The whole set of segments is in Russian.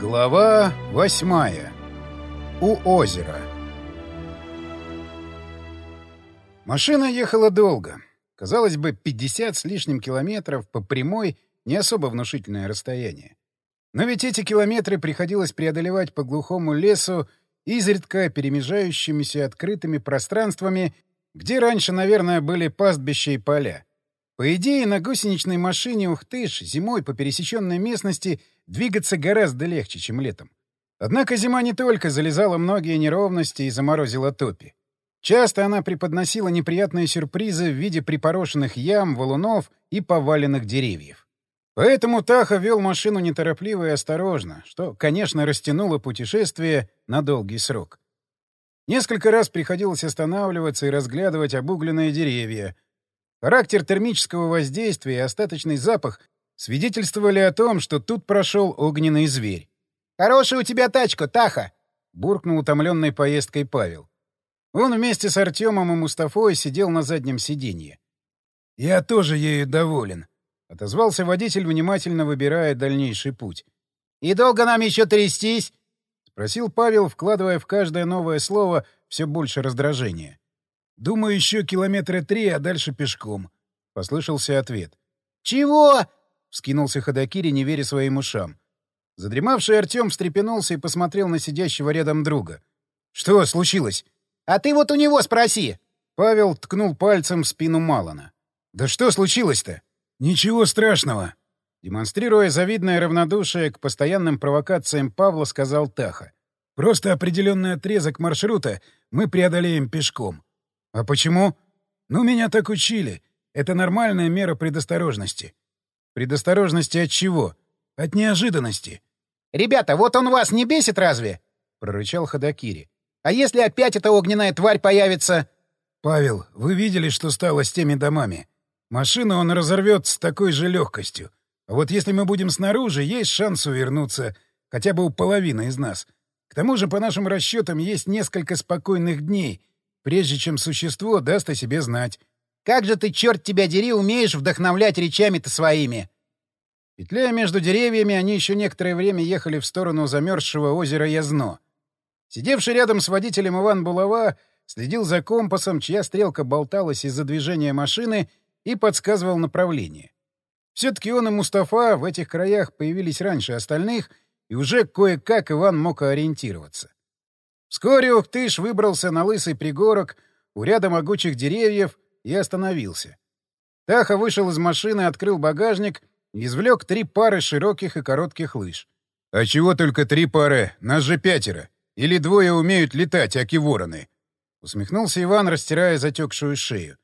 Глава восьмая. У озера. Машина ехала долго. Казалось бы, 50 с лишним километров по прямой — не особо внушительное расстояние. Но ведь эти километры приходилось преодолевать по глухому лесу, изредка перемежающимися открытыми пространствами, где раньше, наверное, были пастбища и поля. По идее, на гусеничной машине Ухтыш зимой по пересеченной местности двигаться гораздо легче, чем летом. Однако зима не только залезала многие неровности и заморозила топи. Часто она преподносила неприятные сюрпризы в виде припорошенных ям, валунов и поваленных деревьев. Поэтому Таха вел машину неторопливо и осторожно, что, конечно, растянуло путешествие на долгий срок. Несколько раз приходилось останавливаться и разглядывать обугленные деревья — Характер термического воздействия и остаточный запах свидетельствовали о том, что тут прошел огненный зверь. «Хорошая у тебя тачка, Таха!» — буркнул утомленной поездкой Павел. Он вместе с Артемом и Мустафой сидел на заднем сиденье. «Я тоже ею доволен», — отозвался водитель, внимательно выбирая дальнейший путь. «И долго нам еще трястись?» — спросил Павел, вкладывая в каждое новое слово все больше раздражения. «Думаю, еще километра три, а дальше пешком», — послышался ответ. «Чего?» — вскинулся Ходокири, не веря своим ушам. Задремавший Артем встрепенулся и посмотрел на сидящего рядом друга. «Что случилось?» «А ты вот у него спроси!» Павел ткнул пальцем в спину Малана. «Да что случилось-то?» «Ничего страшного!» Демонстрируя завидное равнодушие к постоянным провокациям Павла, сказал Таха. «Просто определенный отрезок маршрута мы преодолеем пешком. «А почему?» «Ну, меня так учили. Это нормальная мера предосторожности». «Предосторожности от чего?» «От неожиданности». «Ребята, вот он вас не бесит разве?» — прорычал Ходокири. «А если опять эта огненная тварь появится?» «Павел, вы видели, что стало с теми домами? Машину он разорвет с такой же легкостью. А вот если мы будем снаружи, есть шанс увернуться хотя бы у половины из нас. К тому же, по нашим расчетам, есть несколько спокойных дней, прежде чем существо даст о себе знать. «Как же ты, черт тебя дери, умеешь вдохновлять речами-то своими!» Петляя между деревьями, они еще некоторое время ехали в сторону замерзшего озера Язно. Сидевший рядом с водителем Иван Булава следил за компасом, чья стрелка болталась из-за движения машины и подсказывал направление. Все-таки он и Мустафа в этих краях появились раньше остальных, и уже кое-как Иван мог ориентироваться. Вскоре Ухтыш выбрался на лысый пригорок у ряда могучих деревьев и остановился. Таха вышел из машины, открыл багажник и извлек три пары широких и коротких лыж. — А чего только три пары? Нас же пятеро. Или двое умеют летать, аки вороны? Усмехнулся Иван, растирая затекшую шею.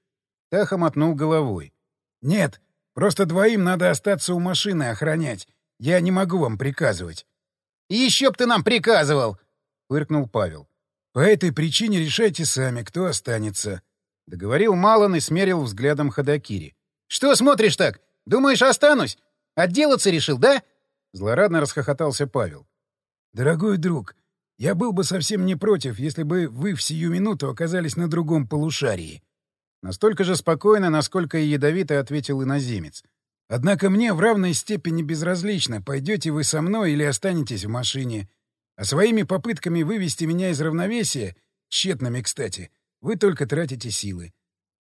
Таха мотнул головой. — Нет, просто двоим надо остаться у машины охранять. Я не могу вам приказывать. — Еще б ты нам приказывал! — фыркнул Павел. «По этой причине решайте сами, кто останется», — договорил Малон и смерил взглядом Ходокири. «Что смотришь так? Думаешь, останусь? Отделаться решил, да?» Злорадно расхохотался Павел. «Дорогой друг, я был бы совсем не против, если бы вы в сию минуту оказались на другом полушарии». Настолько же спокойно, насколько и ядовито ответил иноземец. «Однако мне в равной степени безразлично, пойдете вы со мной или останетесь в машине. А своими попытками вывести меня из равновесия, тщетными, кстати, вы только тратите силы.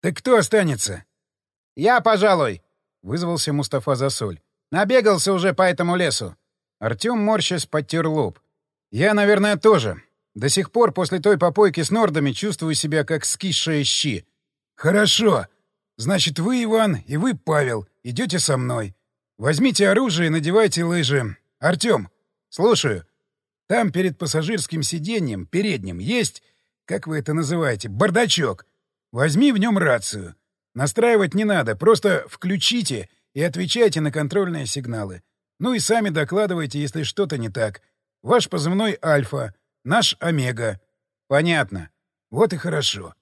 Так кто останется? — Я, пожалуй, — вызвался Мустафа Засоль. — Набегался уже по этому лесу. Артем морщась подтер лоб. — Я, наверное, тоже. До сих пор после той попойки с нордами чувствую себя как скисшие щи. — Хорошо. Значит, вы, Иван, и вы, Павел, идете со мной. Возьмите оружие и надевайте лыжи. Артем, слушаю. — там перед пассажирским сиденьем, передним, есть, как вы это называете, бардачок. Возьми в нем рацию. Настраивать не надо, просто включите и отвечайте на контрольные сигналы. Ну и сами докладывайте, если что-то не так. Ваш позывной «Альфа», наш «Омега». Понятно. Вот и хорошо.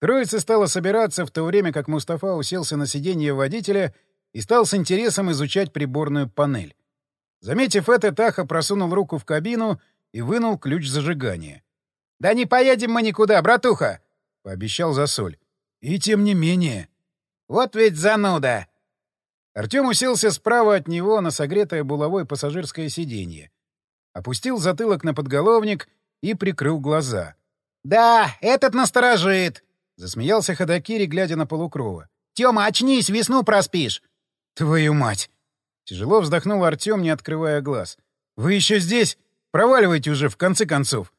Троица стала собираться в то время, как Мустафа уселся на сиденье водителя и стал с интересом изучать приборную панель. Заметив это, Таха просунул руку в кабину и вынул ключ зажигания. — Да не поедем мы никуда, братуха! — пообещал Засоль. — И тем не менее. — Вот ведь зануда! Артем уселся справа от него на согретое булавой пассажирское сиденье. опустил затылок на подголовник и прикрыл глаза. «Да, этот насторожит!» — засмеялся Ходокири, глядя на полукрова. «Тёма, очнись, весну проспишь!» «Твою мать!» Тяжело вздохнул Артем, не открывая глаз. «Вы еще здесь? Проваливайте уже, в конце концов!»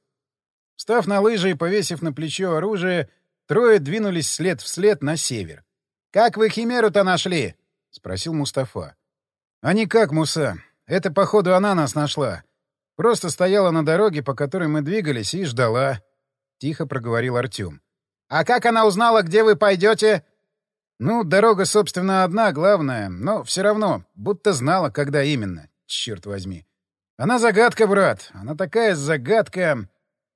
Встав на лыжи и повесив на плечо оружие, трое двинулись след в след на север. «Как вы Химеру-то нашли?» — спросил Мустафа. «А никак, Муса. Это, походу, она нас нашла. Просто стояла на дороге, по которой мы двигались, и ждала», — тихо проговорил Артем. «А как она узнала, где вы пойдете?» «Ну, дорога, собственно, одна, главная, но все равно, будто знала, когда именно, черт возьми. Она загадка, брат, она такая загадка...»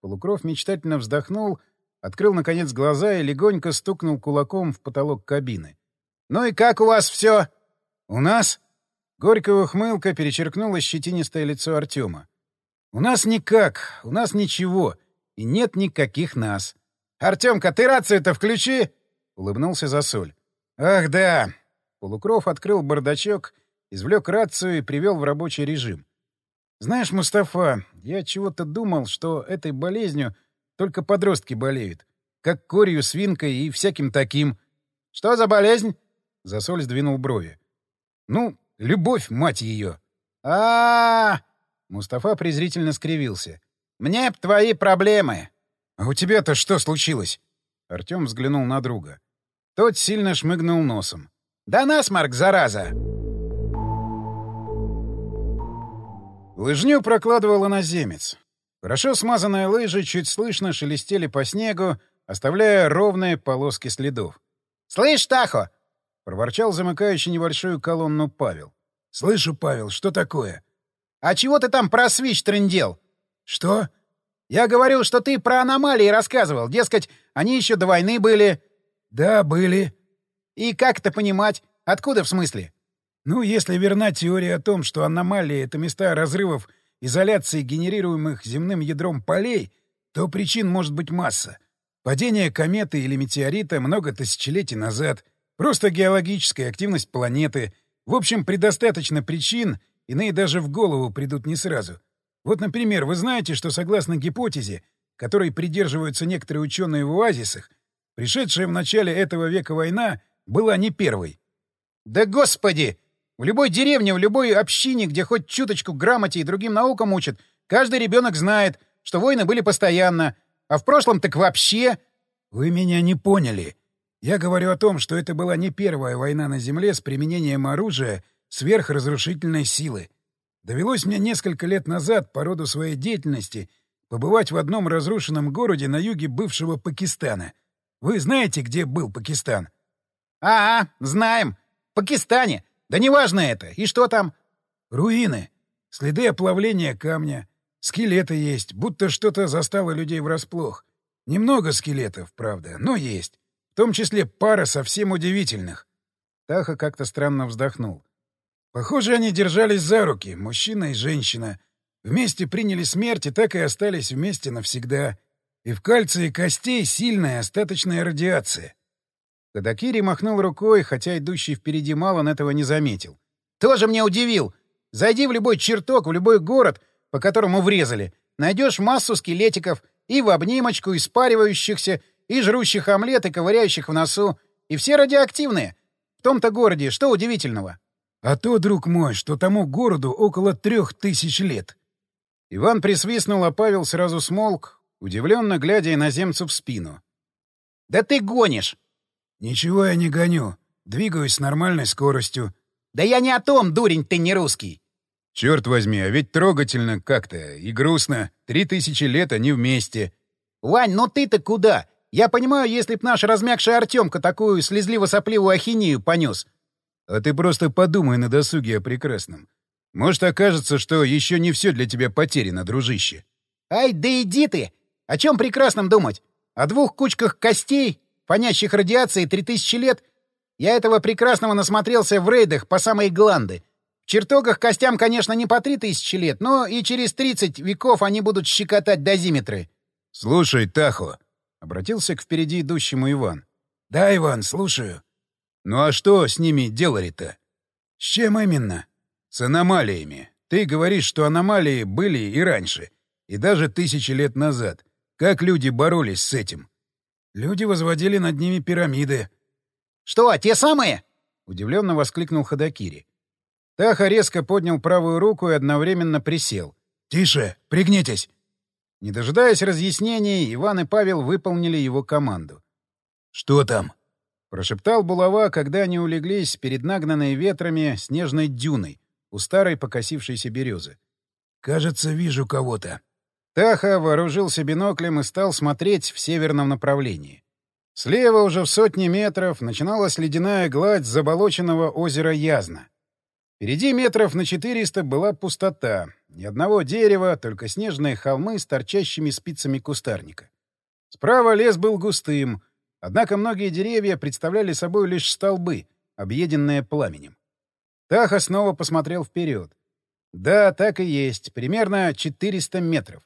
Полукров мечтательно вздохнул, открыл, наконец, глаза и легонько стукнул кулаком в потолок кабины. «Ну и как у вас все?» «У нас?» Горькая ухмылка перечеркнула щетинистое лицо Артема. «У нас никак, у нас ничего, и нет никаких нас». «Артемка, ты рацию-то включи!» — улыбнулся Засоль. «Ах, да!» Полукров открыл бардачок, извлек рацию и привел в рабочий режим. «Знаешь, Мустафа, я чего-то думал, что этой болезнью только подростки болеют. Как корью, свинкой и всяким таким». «Что за болезнь?» Засоль сдвинул брови. «Ну, любовь, мать ее!» а, -а, -а Мустафа презрительно скривился. «Мне б твои проблемы!» «А у тебя-то что случилось?» Артем взглянул на друга. Тот сильно шмыгнул носом. «Да насморк, зараза!» Лыжню прокладывала наземец. Хорошо смазанные лыжи чуть слышно шелестели по снегу, оставляя ровные полоски следов. «Слышь, Тахо, — проворчал замыкающий небольшую колонну Павел. — Слышу, Павел, что такое? — А чего ты там про свич трындел? — Что? — Я говорил, что ты про аномалии рассказывал. Дескать, они еще до войны были. — Да, были. — И как это понимать? Откуда в смысле? — Ну, если верна теория о том, что аномалии — это места разрывов изоляции генерируемых земным ядром полей, то причин может быть масса. Падение кометы или метеорита много тысячелетий назад — Просто геологическая активность планеты. В общем, предостаточно причин, иные даже в голову придут не сразу. Вот, например, вы знаете, что согласно гипотезе, которой придерживаются некоторые ученые в оазисах, пришедшая в начале этого века война была не первой. Да господи! В любой деревне, в любой общине, где хоть чуточку грамоте и другим наукам учат, каждый ребенок знает, что войны были постоянно, а в прошлом так вообще... Вы меня не поняли. Я говорю о том, что это была не первая война на Земле с применением оружия сверхразрушительной силы. Довелось мне несколько лет назад по роду своей деятельности побывать в одном разрушенном городе на юге бывшего Пакистана. Вы знаете, где был Пакистан? А, знаем. В Пакистане. Да неважно это. И что там? Руины. Следы оплавления камня. Скелеты есть, будто что-то застало людей врасплох. Немного скелетов, правда, но есть. В том числе пара совсем удивительных. Таха как-то странно вздохнул. Похоже, они держались за руки, мужчина и женщина. Вместе приняли смерть и так и остались вместе навсегда. И в кальции костей сильная остаточная радиация. Кадакири махнул рукой, хотя идущий впереди Малон этого не заметил. «Тоже мне удивил. Зайди в любой чертог, в любой город, по которому врезали. Найдешь массу скелетиков и в обнимочку, испаривающихся, и жрущих омлет, и ковыряющих в носу. И все радиоактивные. В том-то городе что удивительного? — А то, друг мой, что тому городу около трех тысяч лет. Иван присвистнул, а Павел сразу смолк, удивленно глядя иноземцу в спину. — Да ты гонишь! — Ничего я не гоню. Двигаюсь с нормальной скоростью. — Да я не о том, дурень, ты не русский. — Черт возьми, а ведь трогательно как-то и грустно. Три тысячи лет они вместе. — Вань, ну ты-то куда? Я понимаю, если б наш размягший Артемка такую слезливо-сопливую ахинею понес. А ты просто подумай на досуге о прекрасном. Может, окажется, что еще не все для тебя потеряно, дружище. Ай, да иди ты! О чем прекрасном думать? О двух кучках костей, фонящих радиацией три тысячи лет? Я этого прекрасного насмотрелся в рейдах по самой гланды. В чертогах костям, конечно, не по три тысячи лет, но и через тридцать веков они будут щекотать дозиметры. — Слушай, Тахо, Обратился к впереди идущему Иван. «Да, Иван, слушаю». «Ну а что с ними делали-то?» «С чем именно?» «С аномалиями. Ты говоришь, что аномалии были и раньше, и даже тысячи лет назад. Как люди боролись с этим? Люди возводили над ними пирамиды. — Что, те самые? — удивленно воскликнул Ходокири. Таха резко поднял правую руку и одновременно присел. «Тише! Пригнитесь!» Не дожидаясь разъяснений, Иван и Павел выполнили его команду. «Что там?» — прошептал булава, когда они улеглись перед нагнанной ветрами снежной дюной у старой покосившейся березы. «Кажется, вижу кого-то». Таха вооружился биноклем и стал смотреть в северном направлении. Слева уже в сотни метров начиналась ледяная гладь заболоченного озера Язна. Впереди метров на 400 была пустота. Ни одного дерева, только снежные холмы с торчащими спицами кустарника. Справа лес был густым, однако многие деревья представляли собой лишь столбы, объеденные пламенем. Таха снова посмотрел вперед. Да, так и есть, примерно 400 метров.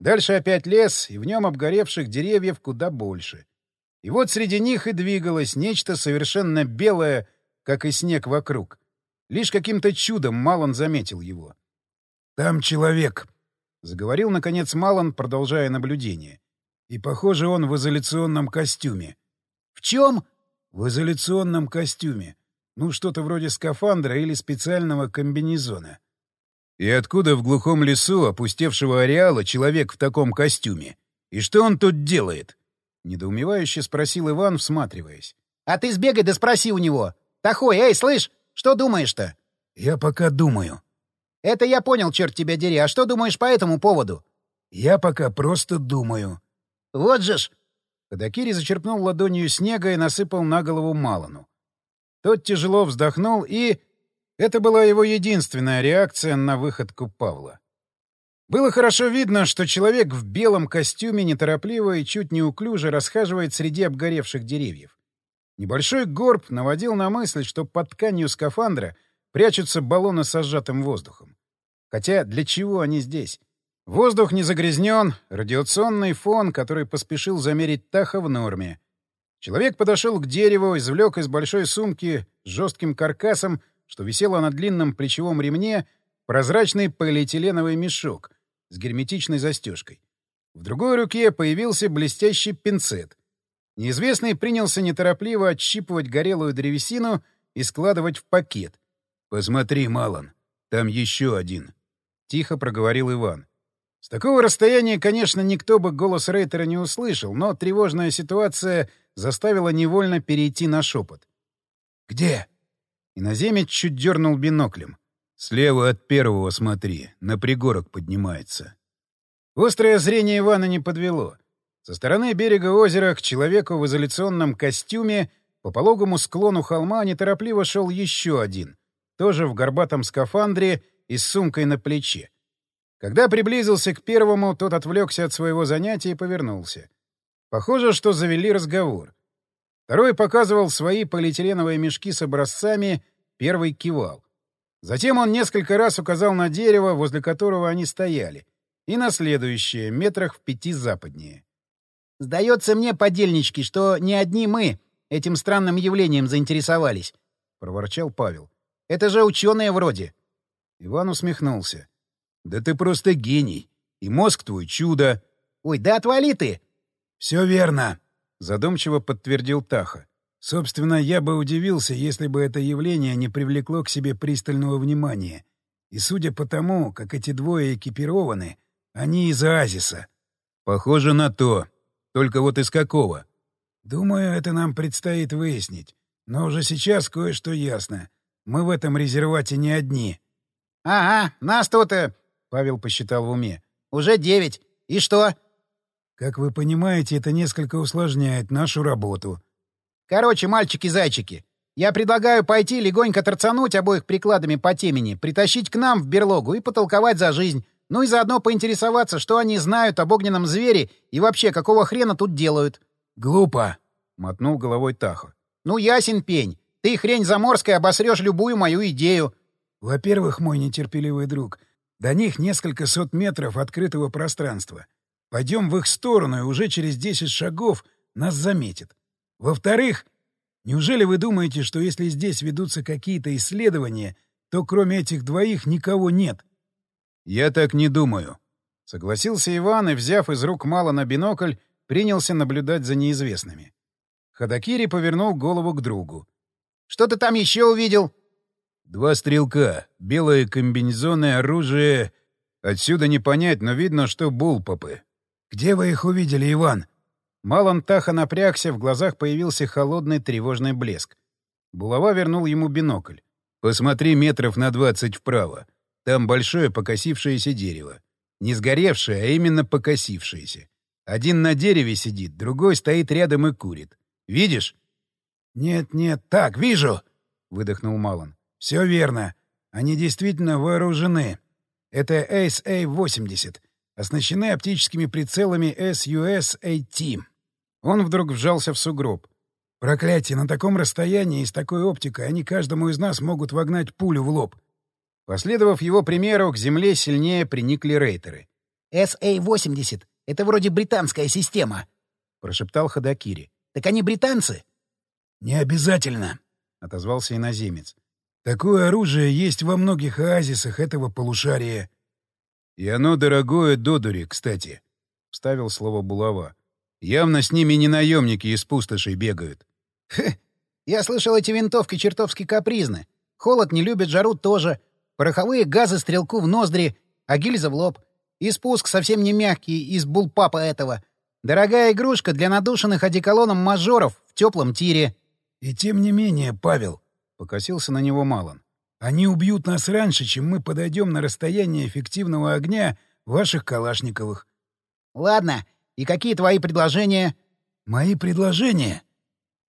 Дальше опять лес, и в нем обгоревших деревьев куда больше. И вот среди них и двигалось нечто совершенно белое, как и снег вокруг. Лишь каким-то чудом Малон заметил его. «Там человек», — заговорил, наконец, Малон, продолжая наблюдение. «И, похоже, он в изоляционном костюме». «В чем?» «В изоляционном костюме. Ну, что-то вроде скафандра или специального комбинезона». И откуда в глухом лесу опустевшего ареала человек в таком костюме? И что он тут делает? Недоумевающе спросил Иван, всматриваясь. — А ты сбегай да спроси у него. Тахой, эй, слышь, что думаешь-то? — Я пока думаю. — Это я понял, черт тебя дери. А что думаешь по этому поводу? — Я пока просто думаю. — Вот же ж! Кадакири зачерпнул ладонью снега и насыпал на голову Малану. Тот тяжело вздохнул и... Это была его единственная реакция на выходку Павла. Было хорошо видно, что человек в белом костюме неторопливо и чуть неуклюже расхаживает среди обгоревших деревьев. Небольшой горб наводил на мысль, что под тканью скафандра прячутся баллоны с сжатым воздухом. Хотя для чего они здесь? Воздух не загрязнен, радиационный фон, который поспешил замерить Таха, в норме. Человек подошел к дереву, извлек из большой сумки с жестким каркасом что висело на длинном плечевом ремне прозрачный полиэтиленовый мешок с герметичной застежкой. В другой руке появился блестящий пинцет. Неизвестный принялся неторопливо отщипывать горелую древесину и складывать в пакет. «Посмотри, Малон, там еще один», — тихо проговорил Иван. С такого расстояния, конечно, никто бы голос Рейтера не услышал, но тревожная ситуация заставила невольно перейти на шепот. «Где?» Иноземец чуть дернул биноклем. «Слева от первого смотри, на пригорок поднимается». Острое зрение Ивана не подвело. Со стороны берега озера к человеку в изоляционном костюме по пологому склону холма неторопливо шел еще один, тоже в горбатом скафандре и с сумкой на плече. Когда приблизился к первому, тот отвлекся от своего занятия и повернулся. Похоже, что завели разговор. Второй показывал свои полиэтиленовые мешки с образцами, первый кивал. Затем он несколько раз указал на дерево, возле которого они стояли, и на следующее, метрах в пяти западнее. «Сдается мне, подельнички, что не одни мы этим странным явлением заинтересовались», — проворчал Павел. «Это же ученые вроде». Иван усмехнулся. «Да ты просто гений. И мозг твой чудо». «Ой, да отвали ты!» «Все верно», Задумчиво подтвердил Таха. Собственно, я бы удивился, если бы это явление не привлекло к себе пристального внимания. И судя по тому, как эти двое экипированы, они из оазиса. Похоже на то. Только вот из какого? Думаю, это нам предстоит выяснить. Но уже сейчас кое-что ясно. Мы в этом резервате не одни. — Ага, нас тут... Э, — Павел посчитал в уме. — Уже девять. И что? Как вы понимаете, это несколько усложняет нашу работу. Короче, мальчики-зайчики, я предлагаю пойти легонько торцануть обоих прикладами по темени, притащить к нам в берлогу и потолковать за жизнь, ну и заодно поинтересоваться, что они знают об огненном звере и вообще какого хрена тут делают. — Глупо, — мотнул головой Тахо. — Ну, ясен пень. Ты, хрень заморская, обосрешь любую мою идею. — Во-первых, мой нетерпеливый друг, до них несколько сот метров открытого пространства. Пойдем в их сторону, и уже через десять шагов нас заметят. Во-вторых, неужели вы думаете, что если здесь ведутся какие-то исследования, то кроме этих двоих никого нет? Я так не думаю. Согласился Иван и, взяв из рук мало на бинокль, принялся наблюдать за неизвестными. Хадакири повернул голову к другу. «Что ты там еще увидел?» «Два стрелка, белые комбинезоны, оружие. Отсюда не понять, но видно, что булпопы». «Где вы их увидели, Иван?» Малон Таха напрягся, в глазах появился холодный тревожный блеск. Булава вернул ему бинокль. «Посмотри метров на двадцать вправо. Там большое покосившееся дерево. Не сгоревшее, а именно покосившееся. Один на дереве сидит, другой стоит рядом и курит. Видишь? — Нет, нет, так, вижу! — выдохнул Малон. — Все верно. Они действительно вооружены. Это SA-80, оснащены оптическими прицелами SUS-AT. Он вдруг вжался в сугроб. Проклятие, на таком расстоянии и с такой оптикой они каждому из нас могут вогнать пулю в лоб. Последовав его примеру, к земле сильнее приникли рейтеры. «СА-80 — это вроде британская система», — прошептал Ходокири. «Так они британцы?» «Не обязательно», — отозвался иноземец. «Такое оружие есть во многих оазисах этого полушария». «И оно дорогое додури, кстати», — вставил слово булава. «Явно с ними не наемники из пустошей бегают». «Хе, я слышал, эти винтовки чертовски капризны. Холод не любит, жару тоже. Пороховые газы стрелку в ноздри, а гильза в лоб. И спуск совсем не мягкий, из булпапа этого. Дорогая игрушка для надушенных одеколоном мажоров в теплом тире. — И тем не менее, Павел, — покосился на него Малон, — они убьют нас раньше, чем мы подойдем на расстояние эффективного огня ваших калашниковых. — Ладно, и какие твои предложения? — Мои предложения?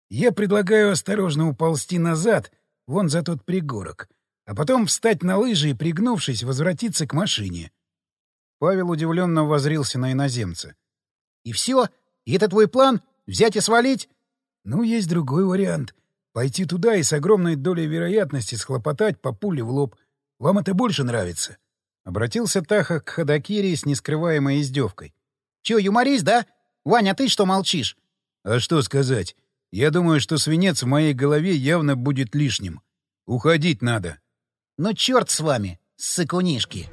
Я предлагаю осторожно уползти назад, вон за тот пригорок, а потом встать на лыжи и, пригнувшись, возвратиться к машине. Павел удивленно возрился на иноземца. — И все? И это твой план? Взять и свалить? — Ну, есть другой вариант. Пойти туда и с огромной долей вероятности схлопотать по пуле в лоб. Вам это больше нравится? Обратился Таха к Ходокири с нескрываемой издевкой. — Чё, юморист, да? Ваня, а ты что молчишь? — А что сказать? Я думаю, что свинец в моей голове явно будет лишним. Уходить надо. Ну, черт с вами, ссыкунишки.